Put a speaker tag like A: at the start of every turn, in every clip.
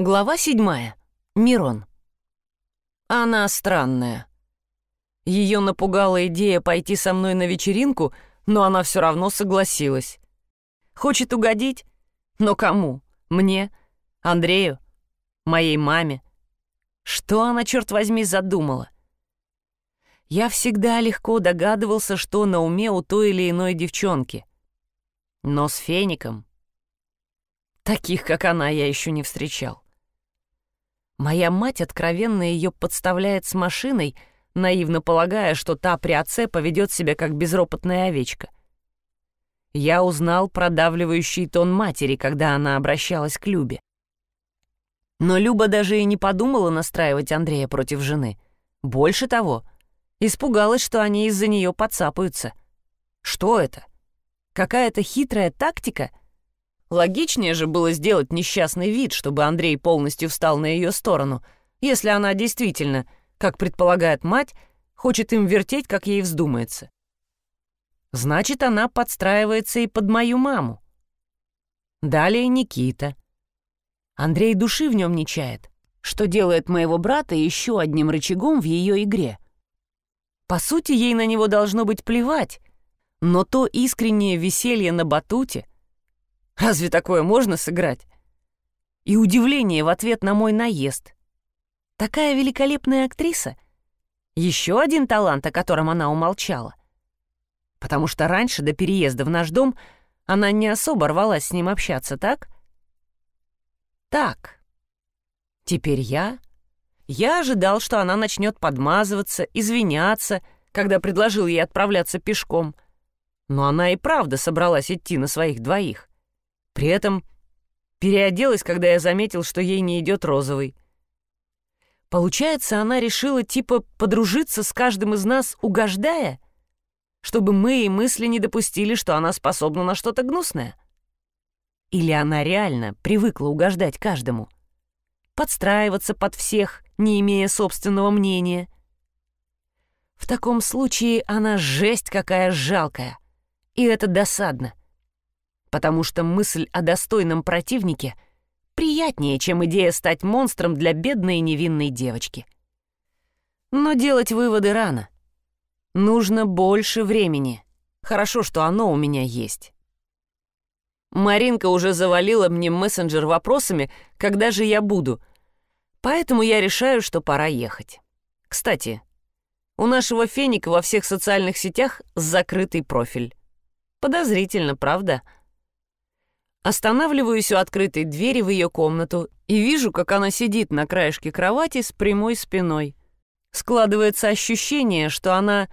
A: Глава седьмая. Мирон. Она странная. Ее напугала идея пойти со мной на вечеринку, но она все равно согласилась. Хочет угодить? Но кому? Мне? Андрею? Моей маме? Что она, черт возьми, задумала? Я всегда легко догадывался, что на уме у той или иной девчонки. Но с феником... Таких, как она, я еще не встречал. Моя мать откровенно ее подставляет с машиной, наивно полагая, что та при отце поведет себя как безропотная овечка. Я узнал продавливающий тон матери, когда она обращалась к Любе. Но Люба даже и не подумала настраивать Андрея против жены. Больше того, испугалась, что они из-за нее подцапаются. Что это? Какая-то хитрая тактика — Логичнее же было сделать несчастный вид, чтобы Андрей полностью встал на ее сторону, если она действительно, как предполагает мать, хочет им вертеть, как ей вздумается. Значит, она подстраивается и под мою маму. Далее Никита. Андрей души в нем не чает, что делает моего брата еще одним рычагом в ее игре. По сути, ей на него должно быть плевать, но то искреннее веселье на батуте — Разве такое можно сыграть? И удивление в ответ на мой наезд. Такая великолепная актриса. Еще один талант, о котором она умолчала. Потому что раньше, до переезда в наш дом, она не особо рвалась с ним общаться, так? Так. Теперь я... Я ожидал, что она начнет подмазываться, извиняться, когда предложил ей отправляться пешком. Но она и правда собралась идти на своих двоих. При этом переоделась, когда я заметил, что ей не идет розовый. Получается, она решила типа подружиться с каждым из нас, угождая, чтобы мы и мысли не допустили, что она способна на что-то гнусное. Или она реально привыкла угождать каждому, подстраиваться под всех, не имея собственного мнения. В таком случае она жесть какая жалкая, и это досадно потому что мысль о достойном противнике приятнее, чем идея стать монстром для бедной и невинной девочки. Но делать выводы рано. Нужно больше времени. Хорошо, что оно у меня есть. Маринка уже завалила мне мессенджер вопросами, когда же я буду, поэтому я решаю, что пора ехать. Кстати, у нашего феника во всех социальных сетях закрытый профиль. Подозрительно, правда? — Останавливаюсь у открытой двери в ее комнату и вижу, как она сидит на краешке кровати с прямой спиной. Складывается ощущение, что она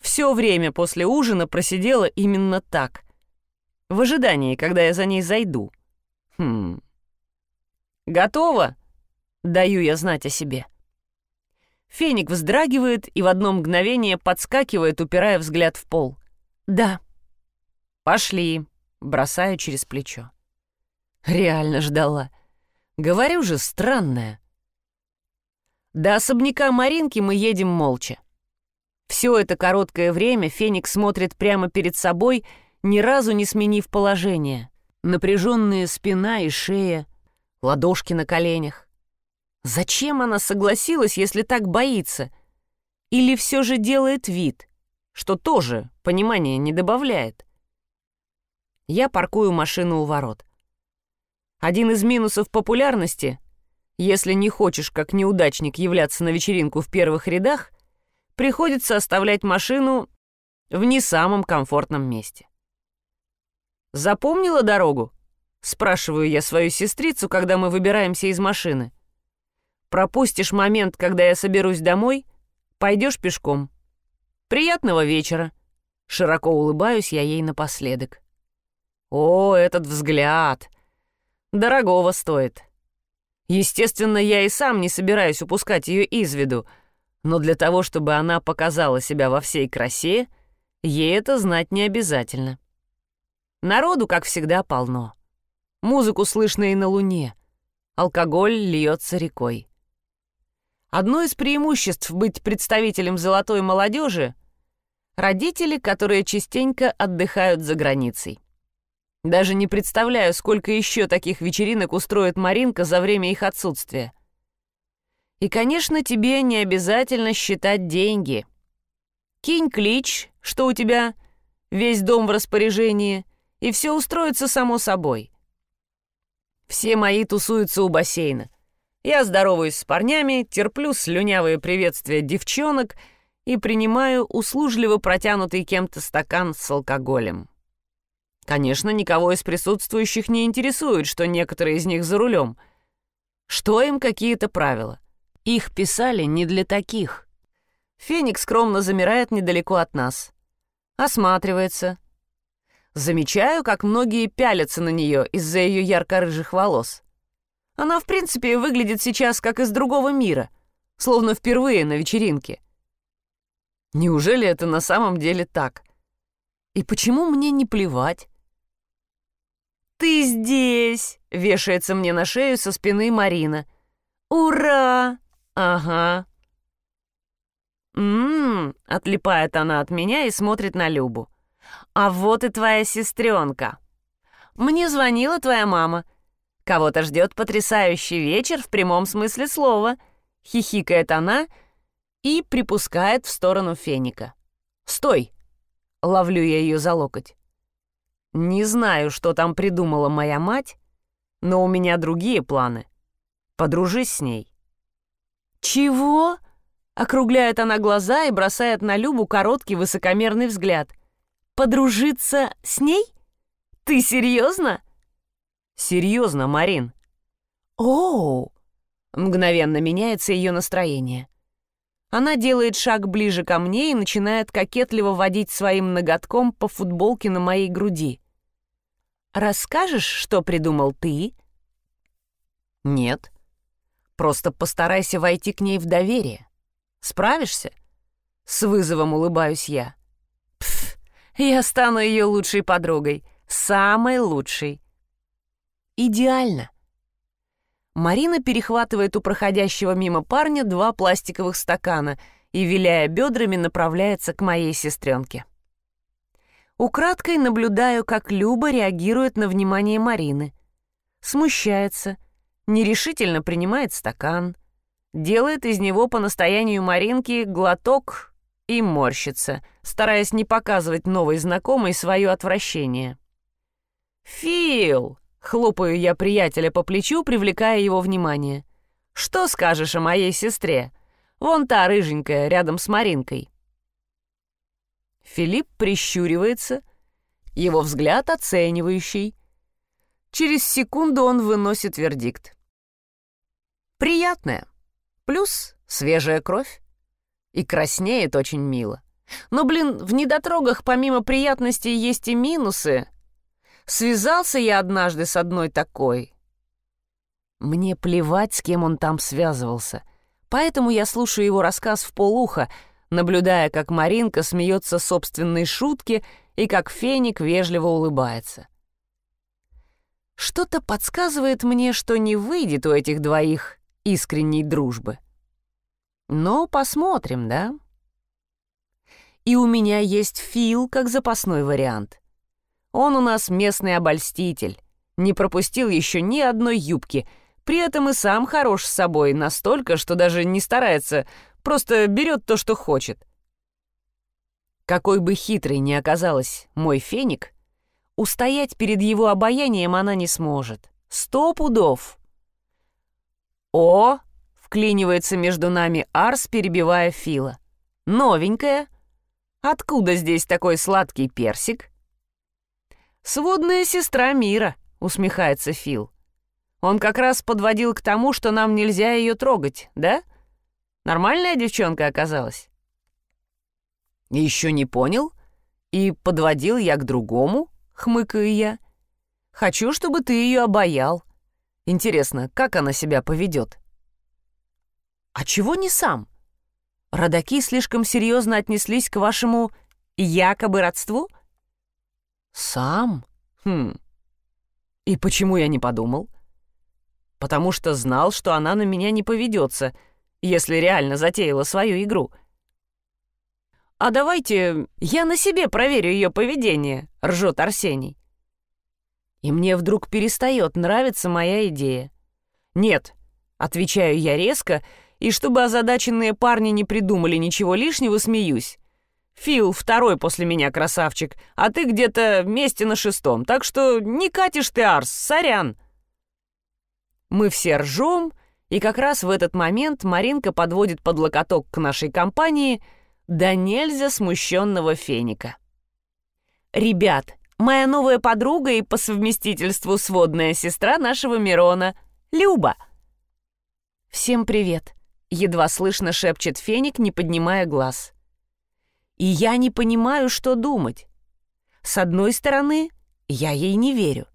A: все время после ужина просидела именно так, в ожидании, когда я за ней зайду. Хм. «Готово?» — даю я знать о себе. Феник вздрагивает и в одно мгновение подскакивает, упирая взгляд в пол. «Да». «Пошли», бросаю через плечо. Реально ждала. Говорю же, странная. До особняка Маринки мы едем молча. Все это короткое время Феникс смотрит прямо перед собой, ни разу не сменив положение. Напряженная спина и шея, ладошки на коленях. Зачем она согласилась, если так боится? Или все же делает вид, что тоже понимания не добавляет? Я паркую машину у ворот. Один из минусов популярности, если не хочешь как неудачник являться на вечеринку в первых рядах, приходится оставлять машину в не самом комфортном месте. «Запомнила дорогу?» — спрашиваю я свою сестрицу, когда мы выбираемся из машины. «Пропустишь момент, когда я соберусь домой, пойдешь пешком. Приятного вечера!» Широко улыбаюсь я ей напоследок. О, этот взгляд! Дорогого стоит. Естественно, я и сам не собираюсь упускать ее из виду, но для того, чтобы она показала себя во всей красе, ей это знать не обязательно. Народу, как всегда, полно. Музыку слышно и на Луне. Алкоголь льется рекой. Одно из преимуществ быть представителем золотой молодежи — родители, которые частенько отдыхают за границей. Даже не представляю, сколько еще таких вечеринок устроит Маринка за время их отсутствия. И, конечно, тебе не обязательно считать деньги. Кинь клич, что у тебя весь дом в распоряжении, и все устроится само собой. Все мои тусуются у бассейна. Я здороваюсь с парнями, терплю слюнявые приветствия девчонок и принимаю услужливо протянутый кем-то стакан с алкоголем. Конечно, никого из присутствующих не интересует, что некоторые из них за рулем. Что им какие-то правила? Их писали не для таких. Феникс скромно замирает недалеко от нас. Осматривается. Замечаю, как многие пялятся на нее из-за ее ярко-рыжих волос. Она, в принципе, выглядит сейчас как из другого мира, словно впервые на вечеринке. Неужели это на самом деле так? И почему мне не плевать? «Ты здесь!» — вешается мне на шею со спины Марина. «Ура!» «Ага». «М-м-м», отлипает она от меня и смотрит на Любу. «А вот и твоя сестренка. Мне звонила твоя мама. Кого-то ждет потрясающий вечер в прямом смысле слова», — хихикает она и припускает в сторону феника. «Стой!» — ловлю я ее за локоть. Не знаю, что там придумала моя мать, но у меня другие планы. Подружись с ней. «Чего?» — округляет она глаза и бросает на Любу короткий высокомерный взгляд. «Подружиться с ней? Ты серьезно?» «Серьезно, Марин». «Оу!» — мгновенно меняется ее настроение. Она делает шаг ближе ко мне и начинает кокетливо водить своим ноготком по футболке на моей груди. Расскажешь, что придумал ты?» «Нет. Просто постарайся войти к ней в доверие. Справишься?» С вызовом улыбаюсь я. «Пф, я стану ее лучшей подругой. Самой лучшей». «Идеально». Марина перехватывает у проходящего мимо парня два пластиковых стакана и, виляя бедрами, направляется к моей сестренке. Украдкой наблюдаю, как Люба реагирует на внимание Марины. Смущается, нерешительно принимает стакан, делает из него по настоянию Маринки глоток и морщится, стараясь не показывать новой знакомой свое отвращение. «Фил!» — хлопаю я приятеля по плечу, привлекая его внимание. «Что скажешь о моей сестре? Вон та рыженькая, рядом с Маринкой». Филипп прищуривается, его взгляд оценивающий. Через секунду он выносит вердикт. Приятная. Плюс свежая кровь. И краснеет очень мило. Но, блин, в недотрогах помимо приятностей есть и минусы. Связался я однажды с одной такой. Мне плевать, с кем он там связывался. Поэтому я слушаю его рассказ в полуха, наблюдая, как Маринка смеется собственной шутки и как Феник вежливо улыбается. Что-то подсказывает мне, что не выйдет у этих двоих искренней дружбы. Но посмотрим, да? И у меня есть Фил как запасной вариант. Он у нас местный обольститель, не пропустил еще ни одной юбки, при этом и сам хорош с собой настолько, что даже не старается Просто берет то, что хочет. Какой бы хитрой ни оказалась мой феник, устоять перед его обаянием она не сможет. Сто пудов. «О!» — вклинивается между нами Арс, перебивая Фила. «Новенькая. Откуда здесь такой сладкий персик?» «Сводная сестра мира», — усмехается Фил. «Он как раз подводил к тому, что нам нельзя ее трогать, да?» Нормальная девчонка оказалась. Еще не понял? И подводил я к другому, хмыкаю я. Хочу, чтобы ты ее обаял. Интересно, как она себя поведет? А чего не сам? Родаки слишком серьезно отнеслись к вашему якобы родству? Сам? Хм. И почему я не подумал? Потому что знал, что она на меня не поведется — если реально затеяла свою игру. «А давайте я на себе проверю ее поведение», — ржет Арсений. И мне вдруг перестает нравиться моя идея. «Нет», — отвечаю я резко, и чтобы озадаченные парни не придумали ничего лишнего, смеюсь. «Фил второй после меня красавчик, а ты где-то вместе на шестом, так что не катишь ты, Арс, сорян». Мы все ржем, и как раз в этот момент Маринка подводит под локоток к нашей компании да нельзя смущенного феника. «Ребят, моя новая подруга и по совместительству сводная сестра нашего Мирона, Люба». «Всем привет», — едва слышно шепчет феник, не поднимая глаз. «И я не понимаю, что думать. С одной стороны, я ей не верю.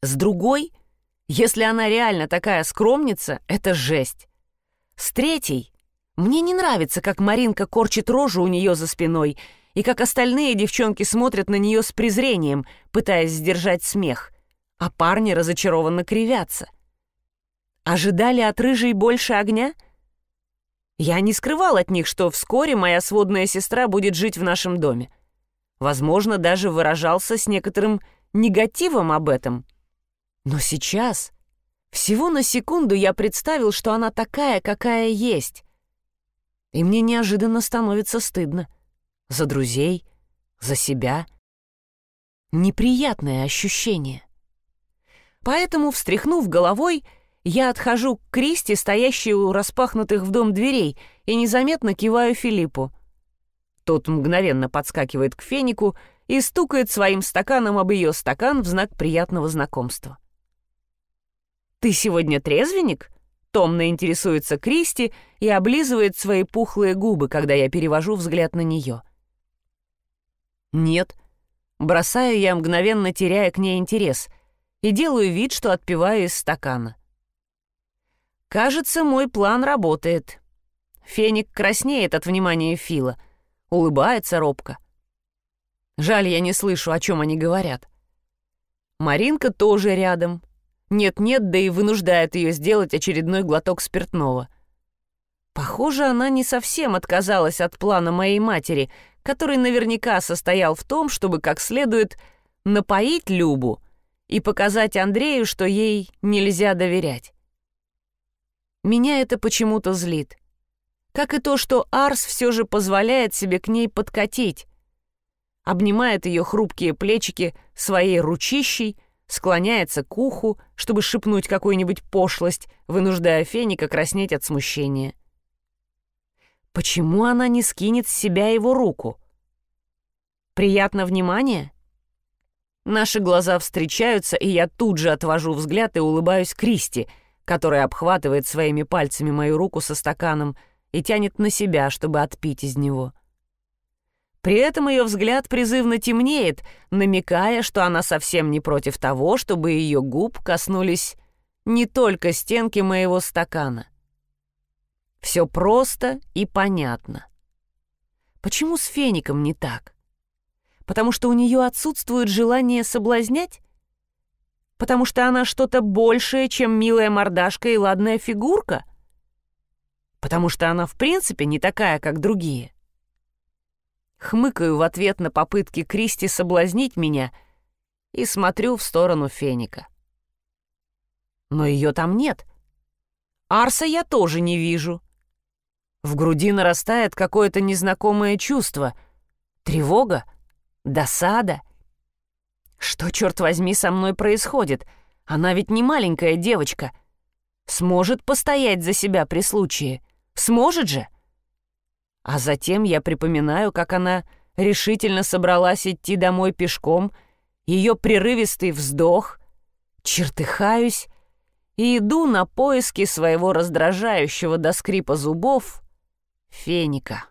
A: С другой, если она реально такая скромница, это жесть. С третьей, мне не нравится, как Маринка корчит рожу у нее за спиной и как остальные девчонки смотрят на нее с презрением, пытаясь сдержать смех, а парни разочарованно кривятся. Ожидали от рыжей больше огня? Я не скрывал от них, что вскоре моя сводная сестра будет жить в нашем доме. Возможно, даже выражался с некоторым негативом об этом. Но сейчас, всего на секунду я представил, что она такая, какая есть, и мне неожиданно становится стыдно. За друзей, за себя. Неприятное ощущение. Поэтому, встряхнув головой, я отхожу к Кристи, стоящей у распахнутых в дом дверей, и незаметно киваю Филиппу. Тот мгновенно подскакивает к фенику и стукает своим стаканом об ее стакан в знак приятного знакомства. «Ты сегодня трезвенник?» Томно интересуется Кристи и облизывает свои пухлые губы, когда я перевожу взгляд на нее. «Нет». Бросаю я, мгновенно теряя к ней интерес, и делаю вид, что отпиваю из стакана. Кажется, мой план работает. Феник краснеет от внимания Фила, улыбается робко. Жаль, я не слышу, о чем они говорят. Маринка тоже рядом, нет-нет, да и вынуждает ее сделать очередной глоток спиртного. Похоже, она не совсем отказалась от плана моей матери, который наверняка состоял в том, чтобы как следует напоить Любу и показать Андрею, что ей нельзя доверять. Меня это почему-то злит. Как и то, что Арс все же позволяет себе к ней подкатить. Обнимает ее хрупкие плечики своей ручищей, склоняется к уху, чтобы шепнуть какую-нибудь пошлость, вынуждая Феника краснеть от смущения. Почему она не скинет с себя его руку? Приятно внимание? Наши глаза встречаются, и я тут же отвожу взгляд и улыбаюсь Кристи, которая обхватывает своими пальцами мою руку со стаканом и тянет на себя, чтобы отпить из него. — при этом ее взгляд призывно темнеет, намекая, что она совсем не против того, чтобы ее губ коснулись не только стенки моего стакана. Все просто и понятно. Почему с феником не так? Потому что у нее отсутствует желание соблазнять? Потому что она что-то большее, чем милая мордашка и ладная фигурка? Потому что она в принципе не такая, как другие? Хмыкаю в ответ на попытки Кристи соблазнить меня и смотрю в сторону Феника. Но ее там нет. Арса я тоже не вижу. В груди нарастает какое-то незнакомое чувство. Тревога? Досада? Что, черт возьми, со мной происходит? Она ведь не маленькая девочка. Сможет постоять за себя при случае. Сможет же? А затем я припоминаю, как она решительно собралась идти домой пешком, ее прерывистый вздох, чертыхаюсь и иду на поиски своего раздражающего до скрипа зубов феника.